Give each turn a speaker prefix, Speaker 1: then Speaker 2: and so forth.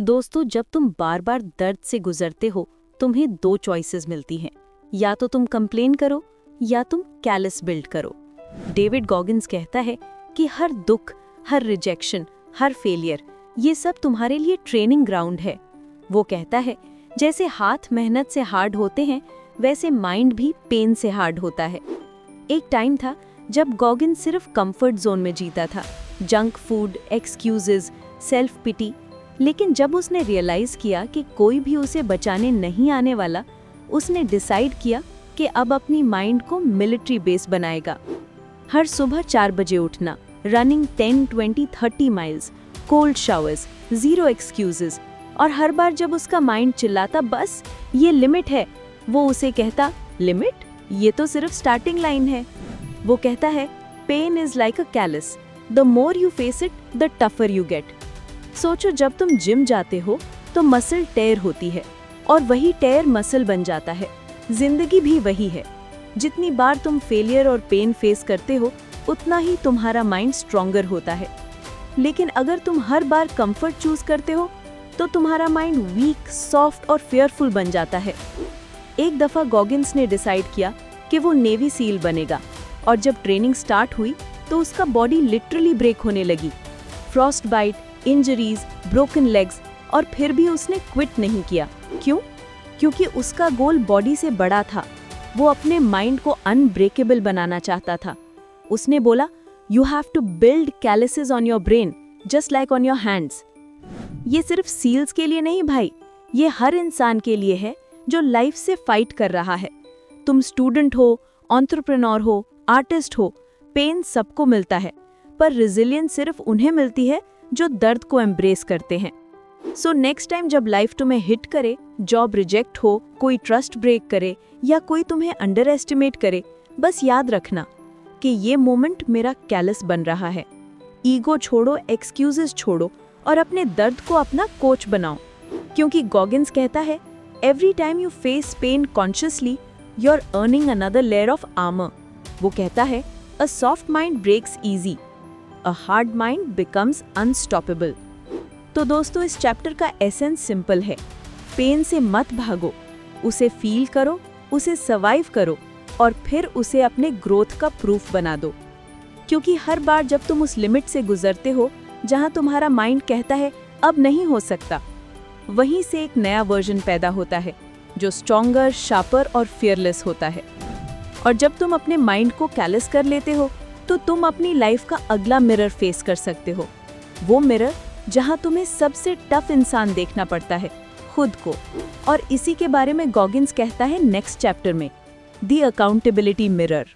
Speaker 1: दोस्तों, जब तुम बार बार दर्द से गुजरते हो, तुम्हें दो चॉइसेस मिलती हैं। या तो तुम कंप्लेन करो, या तुम कैलस बिल्ड करो। डेविड गॉगिन्स कहता है कि हर दुख, हर रिजेक्शन हर फेलियर ये सब तुम्हारे लिए ट्रेनिंग ग्राउंड है। वो कहता है, जैसे हाथ मेहनत से हार्ड होते हैं, वैसे माइंड भी पेन से हार्ड होता है। एक टाइम था, जब गॉगिन सिर्फ़ कंफर्ट जोन में जीता था। Junk food excuses self pity लेकिन जब उसने रियलाइज़ किया कि कोई भी उसे बचाने नहीं आने वाला, उसने डिसाइड किया कि अब अपनी माइंड को मिलिट्री बेस बनाएगा। हर सुबह चार बजे उठना running ten twenty thirty miles cold showers zero excuses और हर बार जब उसका माइंड चिल्लाता, बस, ये लिमिट है, वो उसे कहता लिमिट ये तो सिर्फ़ स्टार्टिंग लाइन है। वो कहता है pain is like a callus the more you face it the tougher you get सोचो जब तुम जिम जाते हो तो मसल टेयर होती है और वही टेयर मसल बन जाता है। ज़िंदगी भी वही है। जितनी बार तुम फेलियर और पेन फेस करते हो, उतना ही तुम्हारा माइंड स्ट्रोंगर होता है। लेकिन अगर तुम हर बार कंफर्ट चूज़ करते हो तो तुम्हारा माइंड वीक, सॉफ्ट और फेयरफुल बन जाता है। एक दफ़ा गॉगिन्स ने डिसाइड किया कि वो नेवी सील बनेगा और जब ट्रेनिंग स्टार्ट हुई तो उसका बॉडी लिटरली ब्रेक होने लगी। Frostbite injuries broken legs और फिर भी उसने क्विट नहीं किया। क्यों? क्योंकि उसका गोल बॉडी से बड़ा था। वो अपने माइंड को अनब्रेकेबल बनाना चाहता था। उसने बोला you have to build calluses on your brain just like on your hands ये सिर्फ़ सील्स के लिए नहीं भाई, ये हर इंसान के लिए है जो लाइफ से फाइट कर रहा है। तुम स्टूडेंट हो ऑन्ट्रप्रनोर हो आर्टिस्ट हो पेन सबको मिलता है। पर रिजिलियंस सिर्फ़ उन्हें मिलती है जो दर्द को एम्ब्रेस करते हैं। सो नेक्स्ट टाइम जब लाइफ तुम्हें हिट करे जॉब रिजेक्ट हो, कोई ट्रस्ट ब्रेक करे, या कोई तुम्हें अंडर एस्टिमेट करे, बस याद रखना कि ये मोमेंट मेरा कैलस बन रहा है। ईगो छोड़ो एक्सक्यूजेस छोड़ो और अपने दर्द को अपना कोच बनाओ। क्योंकि गॉगिन्स कहता है every time you face pain consciously you are earning another layer of armour वो कहता है a soft mind breaks easy a hard mind becomes unstoppable तो दोस्तों, इस चैप्टर का एसेंस सिंपल है। पेन से मत भागो। उसे फील करो, उसे सर्वाइव करो और फिर उसे अपने ग्रोथ का प्रूफ बना दो। क्योंकि हर बार जब तुम उस लिमिट से गुजरते हो, जहाँ तुम्हारा माइंड कहता है, अब नहीं हो सकता, वहीं से एक नया वर्जन पैदा होता है, जो स्ट्रॉन्गर शार्पर और फियरलेस होता है। और जब तुम अपने माइंड को कैलस कर लेते हो तो तुम अपनी लाइफ का अगला मिरर फेस कर सकते हो। वो मिरर जहाँ तुम्हें सबसे टफ इंसान देखना पड़ता है, खुद को। और इसी के बारे में गॉगिन्स कहता है नेक्स्ट चैप्टर में दी अकाउंटेबिलिटी मिरर